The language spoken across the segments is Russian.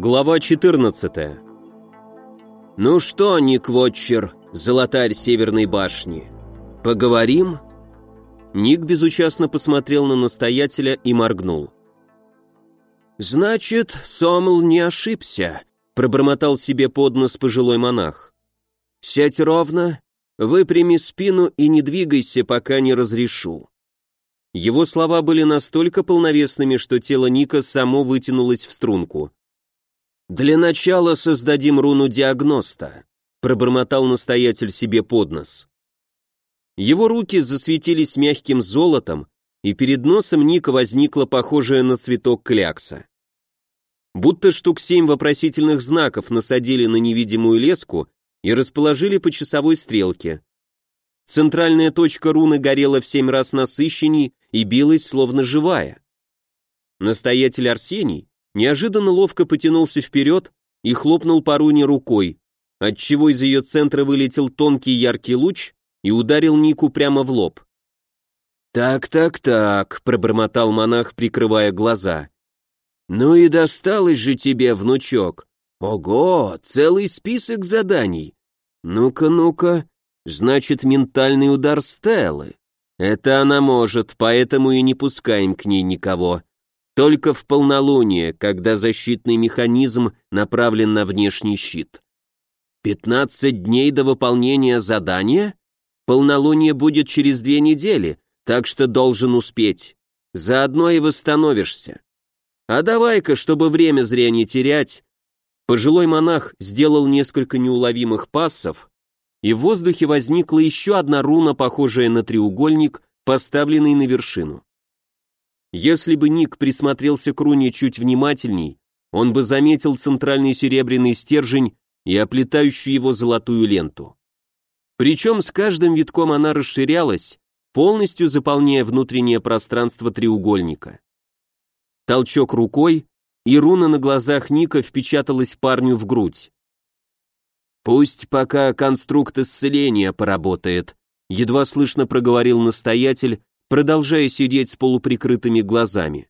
Глава 14 «Ну что, Ник Вотчер, золотарь Северной башни, поговорим?» Ник безучастно посмотрел на настоятеля и моргнул. «Значит, Сомл не ошибся», — пробормотал себе под нос пожилой монах. «Сядь ровно, выпрями спину и не двигайся, пока не разрешу». Его слова были настолько полновесными, что тело Ника само вытянулось в струнку. «Для начала создадим руну диагноста», — пробормотал настоятель себе под нос. Его руки засветились мягким золотом, и перед носом Ника возникла похожая на цветок клякса. Будто штук семь вопросительных знаков насадили на невидимую леску и расположили по часовой стрелке. Центральная точка руны горела в семь раз насыщенней и билась, словно живая. Настоятель Арсений неожиданно ловко потянулся вперед и хлопнул по руне рукой, отчего из ее центра вылетел тонкий яркий луч и ударил Нику прямо в лоб. «Так, так, так», — пробормотал монах, прикрывая глаза. «Ну и досталось же тебе, внучок. Ого, целый список заданий. Ну-ка, ну-ка, значит, ментальный удар Стеллы. Это она может, поэтому и не пускаем к ней никого. Только в полнолуние, когда защитный механизм направлен на внешний щит. 15 дней до выполнения задания? Полнолуние будет через две недели, так что должен успеть. Заодно и восстановишься. А давай-ка, чтобы время зря не терять, пожилой монах сделал несколько неуловимых пассов, и в воздухе возникла еще одна руна, похожая на треугольник, поставленный на вершину. Если бы Ник присмотрелся к руне чуть внимательней, он бы заметил центральный серебряный стержень и оплетающую его золотую ленту. Причем с каждым витком она расширялась, полностью заполняя внутреннее пространство треугольника. Толчок рукой, и руна на глазах Ника впечаталась парню в грудь. «Пусть пока конструкт исцеления поработает», едва слышно проговорил настоятель, продолжая сидеть с полуприкрытыми глазами.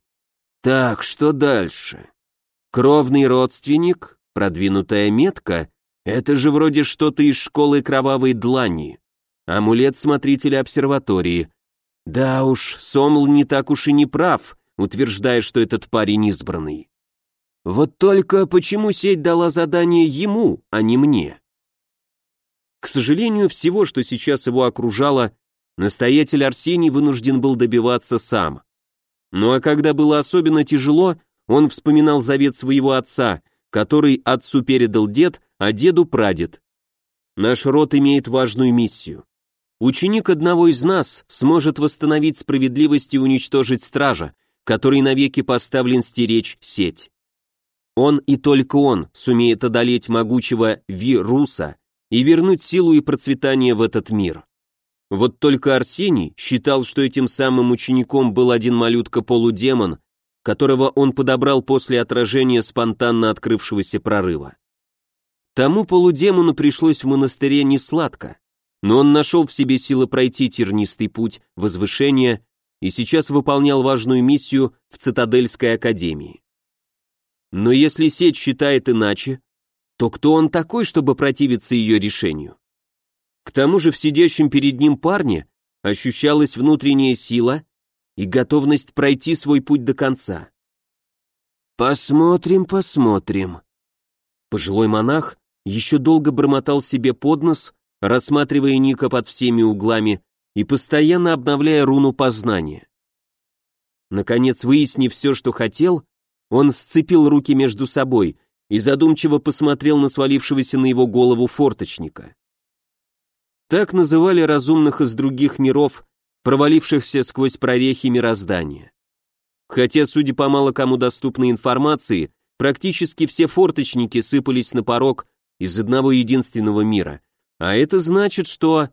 Так, что дальше? Кровный родственник, продвинутая метка, это же вроде что-то из школы кровавой длани. Амулет смотрителя обсерватории. Да уж, Сомл не так уж и не прав, утверждая, что этот парень избранный. Вот только почему сеть дала задание ему, а не мне? К сожалению, всего, что сейчас его окружало, Настоятель Арсений вынужден был добиваться сам. Ну а когда было особенно тяжело, он вспоминал завет своего отца, который отцу передал дед, а деду прадед. Наш род имеет важную миссию. Ученик одного из нас сможет восстановить справедливость и уничтожить стража, который навеки поставлен стеречь сеть. Он и только он сумеет одолеть могучего вируса и вернуть силу и процветание в этот мир. Вот только Арсений считал, что этим самым учеником был один малютка-полудемон, которого он подобрал после отражения спонтанно открывшегося прорыва. Тому полудемону пришлось в монастыре не сладко, но он нашел в себе силы пройти тернистый путь возвышения и сейчас выполнял важную миссию в Цитадельской академии. Но если сеть считает иначе, то кто он такой, чтобы противиться ее решению? К тому же в сидящем перед ним парне ощущалась внутренняя сила и готовность пройти свой путь до конца. «Посмотрим, посмотрим». Пожилой монах еще долго бормотал себе под нос, рассматривая Ника под всеми углами и постоянно обновляя руну познания. Наконец, выяснив все, что хотел, он сцепил руки между собой и задумчиво посмотрел на свалившегося на его голову форточника. Так называли разумных из других миров, провалившихся сквозь прорехи мироздания. Хотя, судя по мало кому доступной информации, практически все форточники сыпались на порог из одного единственного мира. А это значит, что...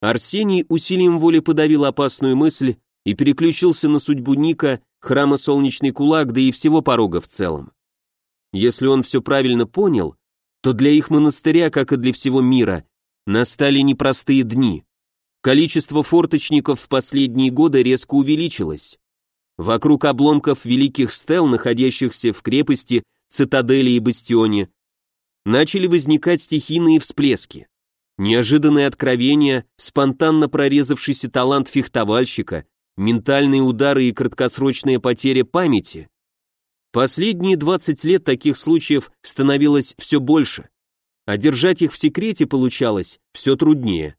Арсений усилием воли подавил опасную мысль и переключился на судьбу Ника, храма Солнечный Кулак, да и всего порога в целом. Если он все правильно понял, то для их монастыря, как и для всего мира, Настали непростые дни. Количество форточников в последние годы резко увеличилось. Вокруг обломков великих стел, находящихся в крепости, цитадели и бастионе, начали возникать стихийные всплески. Неожиданные откровения, спонтанно прорезавшийся талант фехтовальщика, ментальные удары и краткосрочная потеря памяти. Последние 20 лет таких случаев становилось все больше, а держать их в секрете получалось все труднее.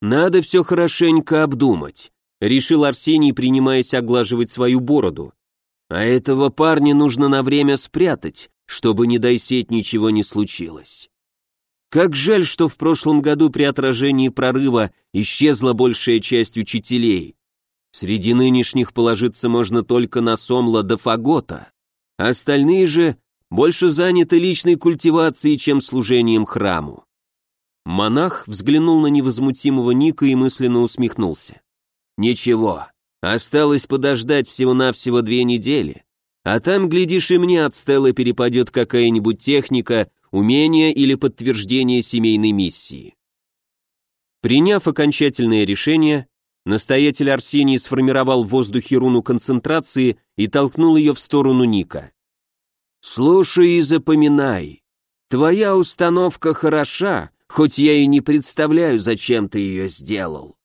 «Надо все хорошенько обдумать», — решил Арсений, принимаясь оглаживать свою бороду. «А этого парня нужно на время спрятать, чтобы, не дай сеть, ничего не случилось». Как жаль, что в прошлом году при отражении прорыва исчезла большая часть учителей. Среди нынешних положиться можно только на Сомла до Фагота. Остальные же больше заняты личной культивацией, чем служением храму. Монах взглянул на невозмутимого Ника и мысленно усмехнулся. «Ничего, осталось подождать всего-навсего две недели, а там, глядишь, и мне от Стеллы перепадет какая-нибудь техника, умение или подтверждение семейной миссии». Приняв окончательное решение, настоятель Арсений сформировал в воздухе руну концентрации и толкнул ее в сторону Ника. «Слушай и запоминай. Твоя установка хороша, хоть я и не представляю, зачем ты ее сделал.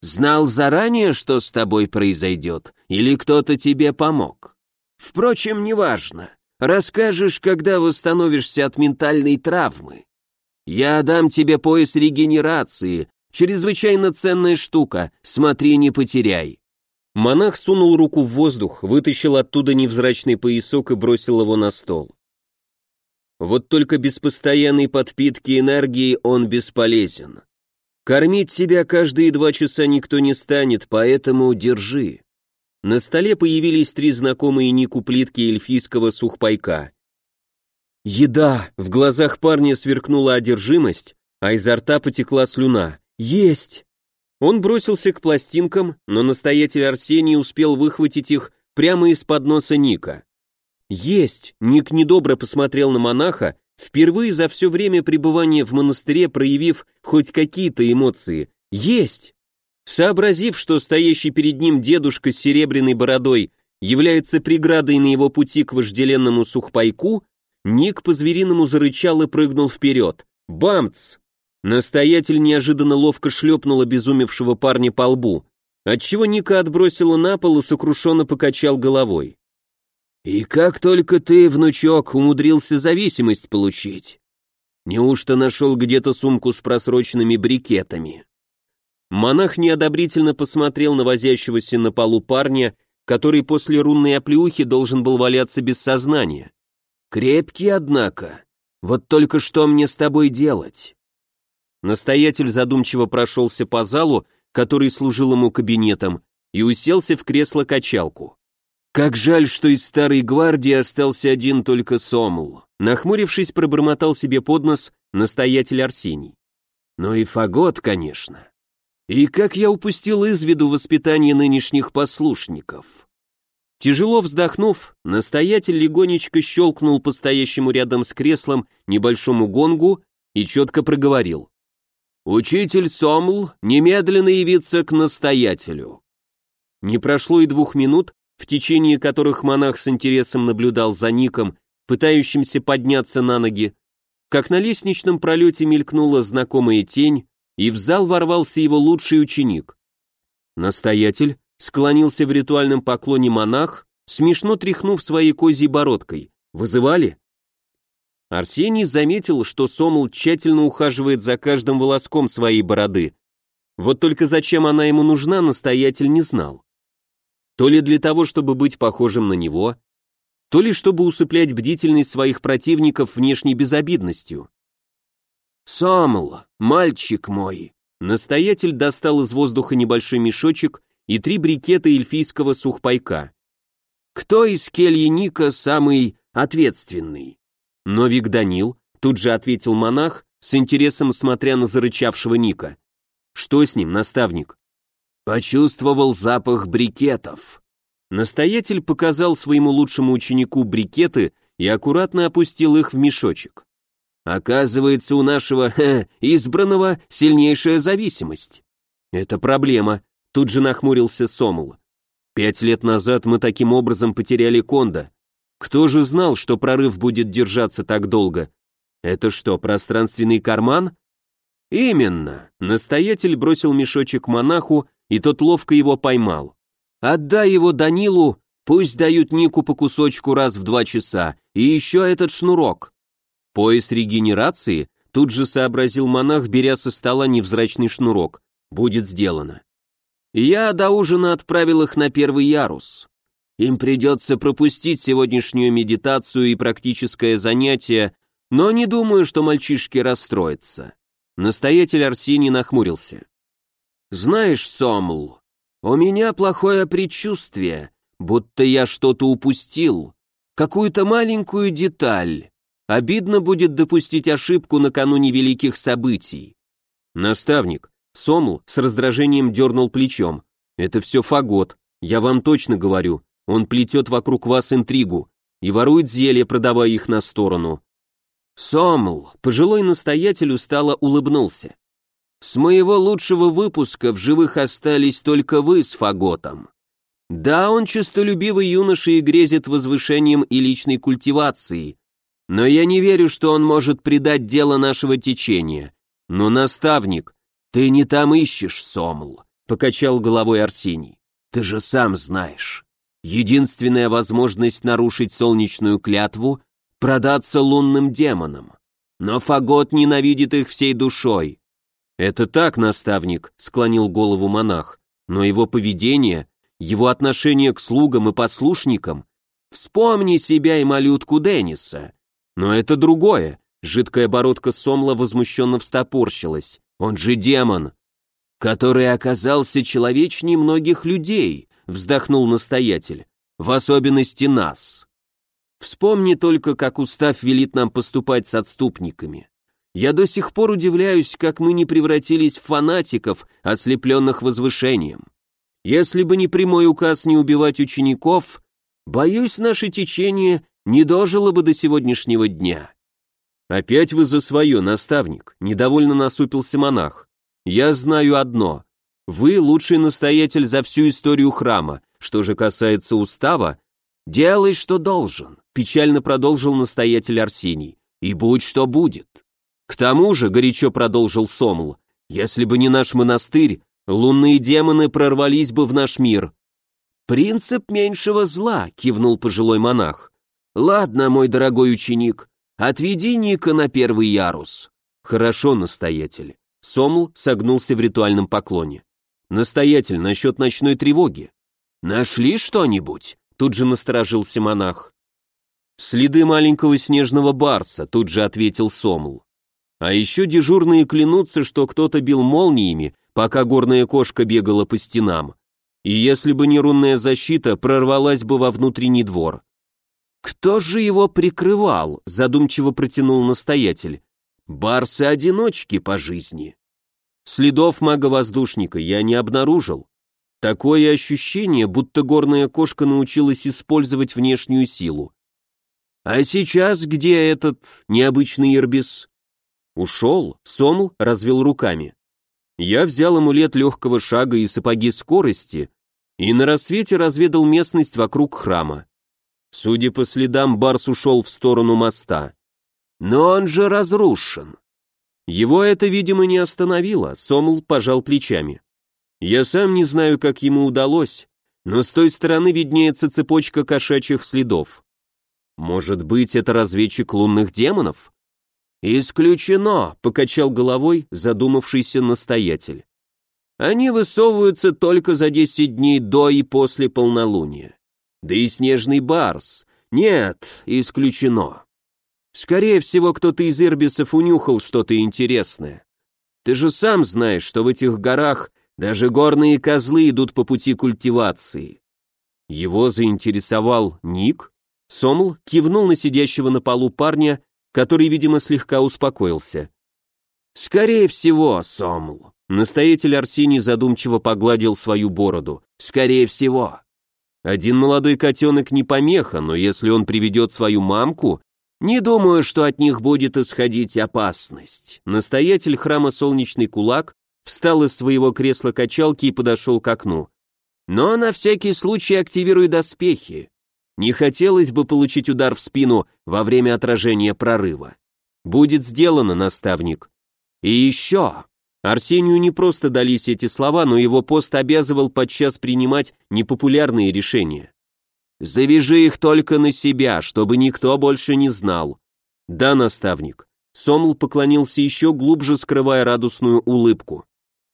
Знал заранее, что с тобой произойдет, или кто-то тебе помог? Впрочем, неважно. Расскажешь, когда восстановишься от ментальной травмы. Я дам тебе пояс регенерации, чрезвычайно ценная штука, смотри, не потеряй. Монах сунул руку в воздух, вытащил оттуда невзрачный поясок и бросил его на стол. Вот только без постоянной подпитки энергии он бесполезен. Кормить себя каждые два часа никто не станет, поэтому держи. На столе появились три знакомые Нику плитки эльфийского сухпайка. Еда! В глазах парня сверкнула одержимость, а изо рта потекла слюна. Есть! Он бросился к пластинкам, но настоятель Арсений успел выхватить их прямо из-под носа Ника. «Есть!» — Ник недобро посмотрел на монаха, впервые за все время пребывания в монастыре проявив хоть какие-то эмоции. «Есть!» Сообразив, что стоящий перед ним дедушка с серебряной бородой является преградой на его пути к вожделенному сухпайку, Ник по-звериному зарычал и прыгнул вперед. «Бамц!» Настоятель неожиданно ловко шлепнул обезумевшего парня по лбу, отчего Ника отбросила на пол и сокрушенно покачал головой. «И как только ты, внучок, умудрился зависимость получить? Неужто нашел где-то сумку с просроченными брикетами?» Монах неодобрительно посмотрел на возящегося на полу парня, который после рунной оплеухи должен был валяться без сознания. «Крепкий, однако. Вот только что мне с тобой делать?» Настоятель задумчиво прошелся по залу, который служил ему кабинетом, и уселся в кресло-качалку. Как жаль, что из старой гвардии остался один только Сомл. Нахмурившись, пробормотал себе под нос настоятель Арсений. Ну и фагот, конечно. И как я упустил из виду воспитание нынешних послушников. Тяжело вздохнув, настоятель легонечко щелкнул по стоящему рядом с креслом небольшому гонгу и четко проговорил. «Учитель Сомл, немедленно явиться к настоятелю». Не прошло и двух минут, в течение которых монах с интересом наблюдал за Ником, пытающимся подняться на ноги, как на лестничном пролете мелькнула знакомая тень, и в зал ворвался его лучший ученик. Настоятель склонился в ритуальном поклоне монах, смешно тряхнув своей козьей бородкой. «Вызывали?» Арсений заметил, что Сомл тщательно ухаживает за каждым волоском своей бороды. Вот только зачем она ему нужна, настоятель не знал то ли для того, чтобы быть похожим на него, то ли чтобы усыплять бдительность своих противников внешней безобидностью. «Самл, мальчик мой!» Настоятель достал из воздуха небольшой мешочек и три брикета эльфийского сухпайка. «Кто из кельи Ника самый ответственный?» Новик Данил, тут же ответил монах, с интересом смотря на зарычавшего Ника. «Что с ним, наставник?» Почувствовал запах брикетов. Настоятель показал своему лучшему ученику брикеты и аккуратно опустил их в мешочек. Оказывается, у нашего ха, избранного сильнейшая зависимость. Это проблема, тут же нахмурился Сомл. Пять лет назад мы таким образом потеряли Конда. Кто же знал, что прорыв будет держаться так долго? Это что, пространственный карман? Именно. Настоятель бросил мешочек монаху, и тот ловко его поймал. Отдай его Данилу, пусть дают Нику по кусочку раз в два часа, и еще этот шнурок. Пояс регенерации, тут же сообразил монах, беря со стола невзрачный шнурок. Будет сделано. Я до ужина отправил их на первый ярус. Им придется пропустить сегодняшнюю медитацию и практическое занятие, но не думаю, что мальчишки расстроятся. Настоятель Арсений нахмурился. «Знаешь, Сомл, у меня плохое предчувствие, будто я что-то упустил, какую-то маленькую деталь. Обидно будет допустить ошибку накануне великих событий». «Наставник», Сомл с раздражением дернул плечом. «Это все фагот, я вам точно говорю, он плетет вокруг вас интригу и ворует зелья, продавая их на сторону. Сомл, пожилой настоятель устало улыбнулся. С моего лучшего выпуска в живых остались только вы с Фаготом. Да, он честолюбивый юноша и грезит возвышением и личной культивацией, но я не верю, что он может предать дело нашего течения. Но, наставник, ты не там ищешь, Сомл, покачал головой Арсений. Ты же сам знаешь. Единственная возможность нарушить солнечную клятву — продаться лунным демонам. Но Фагот ненавидит их всей душой. «Это так, наставник», — склонил голову монах, «но его поведение, его отношение к слугам и послушникам, вспомни себя и малютку Денниса. Но это другое». Жидкая бородка Сомла возмущенно встопорщилась. «Он же демон, который оказался человечней многих людей вздохнул настоятель, в особенности нас. Вспомни только, как устав велит нам поступать с отступниками. Я до сих пор удивляюсь, как мы не превратились в фанатиков, ослепленных возвышением. Если бы не прямой указ не убивать учеников, боюсь, наше течение не дожило бы до сегодняшнего дня. Опять вы за свое, наставник, недовольно насупился монах. Я знаю одно, вы лучший настоятель за всю историю храма. Что же касается устава, делай, что должен, печально продолжил настоятель Арсений. И будь что будет. К тому же, горячо продолжил Сомл, если бы не наш монастырь, лунные демоны прорвались бы в наш мир. Принцип меньшего зла, кивнул пожилой монах. Ладно, мой дорогой ученик, отведи Ника на первый ярус. Хорошо, настоятель. Сомл согнулся в ритуальном поклоне. «Настоятель, насчет ночной тревоги». «Нашли что-нибудь?» Тут же насторожился монах. «Следы маленького снежного барса», тут же ответил Сомл. «А еще дежурные клянутся, что кто-то бил молниями, пока горная кошка бегала по стенам. И если бы не рунная защита, прорвалась бы во внутренний двор». «Кто же его прикрывал?» задумчиво протянул настоятель. «Барсы-одиночки по жизни». Следов мага-воздушника я не обнаружил. Такое ощущение, будто горная кошка научилась использовать внешнюю силу. А сейчас где этот необычный Ирбис? Ушел, Сомл развел руками. Я взял амулет легкого шага и сапоги скорости и на рассвете разведал местность вокруг храма. Судя по следам, Барс ушел в сторону моста. Но он же разрушен. Его это, видимо, не остановило, Сомл пожал плечами. Я сам не знаю, как ему удалось, но с той стороны виднеется цепочка кошачьих следов. Может быть, это разведчик лунных демонов? Исключено, покачал головой задумавшийся настоятель. Они высовываются только за десять дней до и после полнолуния. Да и снежный барс. Нет, исключено. Скорее всего, кто-то из ирбисов унюхал что-то интересное. Ты же сам знаешь, что в этих горах даже горные козлы идут по пути культивации. Его заинтересовал Ник? Сомл кивнул на сидящего на полу парня, который, видимо, слегка успокоился. «Скорее всего, Сомл». Настоятель Арсений задумчиво погладил свою бороду. «Скорее всего». Один молодой котенок не помеха, но если он приведет свою мамку, не думаю, что от них будет исходить опасность. Настоятель храма Солнечный Кулак встал из своего кресла-качалки и подошел к окну. Но на всякий случай активируй доспехи. Не хотелось бы получить удар в спину во время отражения прорыва. Будет сделано, наставник. И еще. Арсению не просто дались эти слова, но его пост обязывал подчас принимать непопулярные решения. Завяжи их только на себя, чтобы никто больше не знал. Да, наставник. Сомл поклонился еще глубже, скрывая радостную улыбку.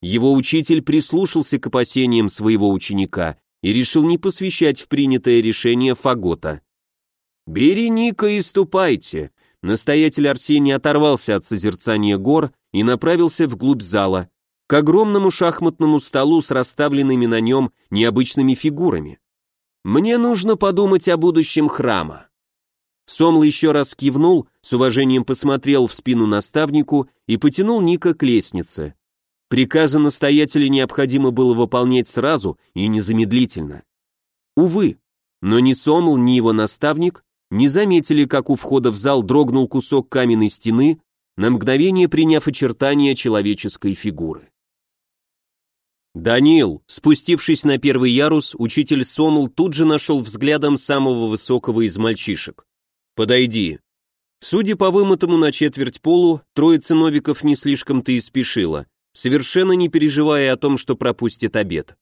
Его учитель прислушался к опасениям своего ученика и решил не посвящать в принятое решение Фагота. «Бери Ника и ступайте», Настоятель Арсений оторвался от созерцания гор и направился вглубь зала, к огромному шахматному столу с расставленными на нем необычными фигурами. «Мне нужно подумать о будущем храма». Сомл еще раз кивнул, с уважением посмотрел в спину наставнику и потянул Ника к лестнице. Приказы настоятеля необходимо было выполнять сразу и незамедлительно. Увы, но ни Сомл, ни его наставник не заметили, как у входа в зал дрогнул кусок каменной стены, на мгновение приняв очертания человеческой фигуры. «Данил!» Спустившись на первый ярус, учитель Сомл тут же нашел взглядом самого высокого из мальчишек. «Подойди». Судя по вымытому на четверть полу, троица Новиков не слишком-то и спешила, совершенно не переживая о том, что пропустит обед.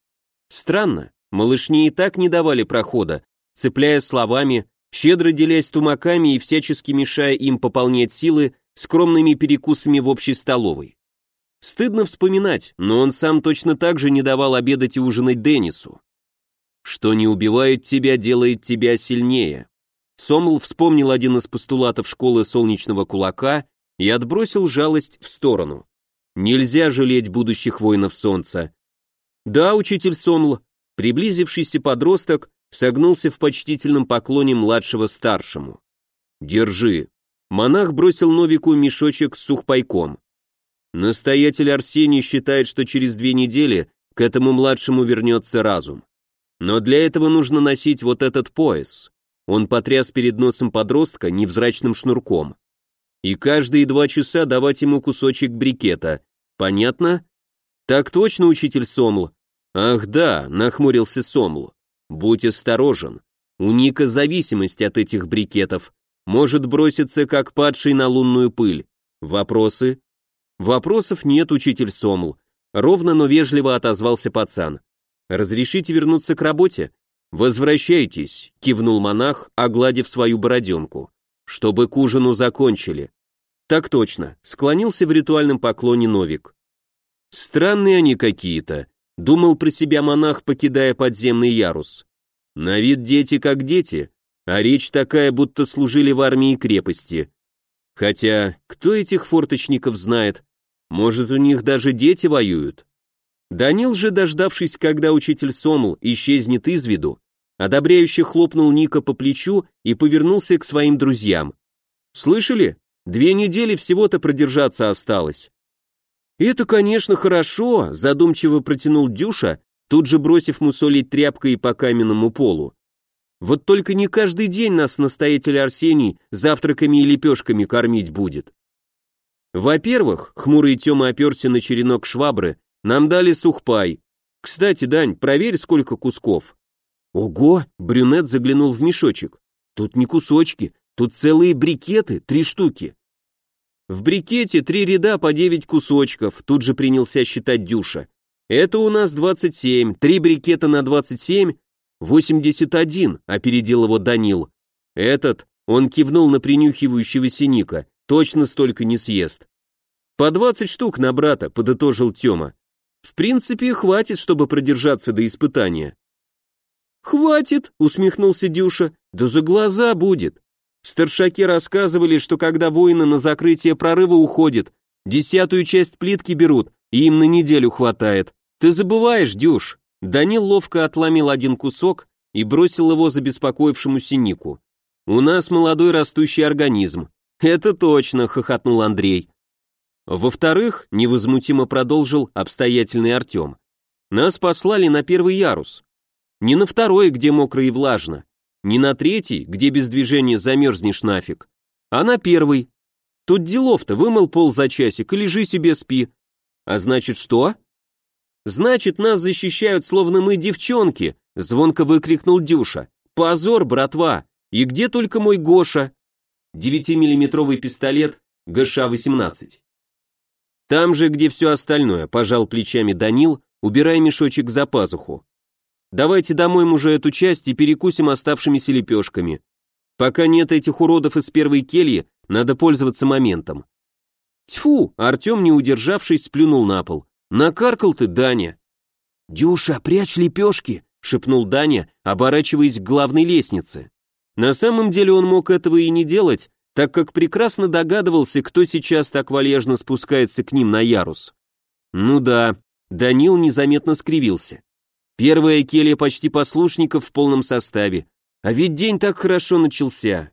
Странно, малышни и так не давали прохода, цепляя словами, щедро делясь тумаками и всячески мешая им пополнять силы скромными перекусами в общей столовой. Стыдно вспоминать, но он сам точно так же не давал обедать и ужинать Деннису. «Что не убивает тебя, делает тебя сильнее». Сомл вспомнил один из постулатов школы солнечного кулака и отбросил жалость в сторону. Нельзя жалеть будущих воинов солнца. Да, учитель Сомл, приблизившийся подросток, согнулся в почтительном поклоне младшего старшему. «Держи». Монах бросил Новику мешочек с сухпайком. Настоятель Арсений считает, что через две недели к этому младшему вернется разум. Но для этого нужно носить вот этот пояс. Он потряс перед носом подростка невзрачным шнурком. И каждые два часа давать ему кусочек брикета. Понятно? Так точно, учитель Сомл. Ах да, нахмурился Сомл. Будь осторожен. У Ника зависимость от этих брикетов. Может броситься, как падший на лунную пыль. Вопросы? Вопросов нет, учитель Сомл. Ровно, но вежливо отозвался пацан. Разрешите вернуться к работе? Возвращайтесь, кивнул монах, огладив свою бороденку. Чтобы к ужину закончили. Так точно, склонился в ритуальном поклоне Новик. Странные они какие-то, Думал про себя монах, покидая подземный ярус. На вид дети как дети, а речь такая, будто служили в армии крепости. Хотя, кто этих форточников знает? Может, у них даже дети воюют? Данил же, дождавшись, когда учитель Сомл исчезнет из виду, одобряюще хлопнул Ника по плечу и повернулся к своим друзьям. «Слышали? Две недели всего-то продержаться осталось. «Это, конечно, хорошо», — задумчиво протянул Дюша, тут же бросив мусолить тряпкой по каменному полу. «Вот только не каждый день нас настоятель Арсений завтраками и лепешками кормить будет». «Во-первых», — хмурый Тёма оперся на черенок швабры, «нам дали сухпай. Кстати, Дань, проверь, сколько кусков». «Ого!» — брюнет заглянул в мешочек. «Тут не кусочки, тут целые брикеты, три штуки». В брикете три ряда по девять кусочков, тут же принялся считать Дюша. Это у нас 27, три брикета на 27, 81, опередил его Данил. Этот, он кивнул на принюхивающегося Ника, точно столько не съест. По 20 штук на брата, подытожил Тёма. В принципе, хватит, чтобы продержаться до испытания. Хватит, усмехнулся Дюша, да за глаза будет. Старшаки рассказывали, что когда воины на закрытие прорыва уходят, десятую часть плитки берут, и им на неделю хватает. Ты забываешь, Дюш. Данил ловко отломил один кусок и бросил его забеспокоившемуся Нику. У нас молодой растущий организм. Это точно, хохотнул Андрей. Во-вторых, невозмутимо продолжил обстоятельный Артем. Нас послали на первый ярус. Не на второй, где мокро и влажно, не на третий, где без движения замерзнешь нафиг, а на первый. Тут делов-то, вымыл пол за часик и лежи себе спи. А значит что? Значит, нас защищают, словно мы девчонки, звонко выкрикнул Дюша. Позор, братва! И где только мой Гоша? 9-миллиметровый пистолет ГШ-18. Там же, где все остальное, пожал плечами Данил, убирая мешочек за пазуху. Давайте домоем уже эту часть и перекусим оставшимися лепешками. Пока нет этих уродов из первой кельи, надо пользоваться моментом. Тьфу, Артем, не удержавшись, сплюнул на пол. Накаркал ты, Даня. Дюша, прячь лепешки, шепнул Даня, оборачиваясь к главной лестнице. На самом деле он мог этого и не делать, так как прекрасно догадывался, кто сейчас так вальяжно спускается к ним на ярус. Ну да, Данил незаметно скривился. Первая келья почти послушников в полном составе. А ведь день так хорошо начался.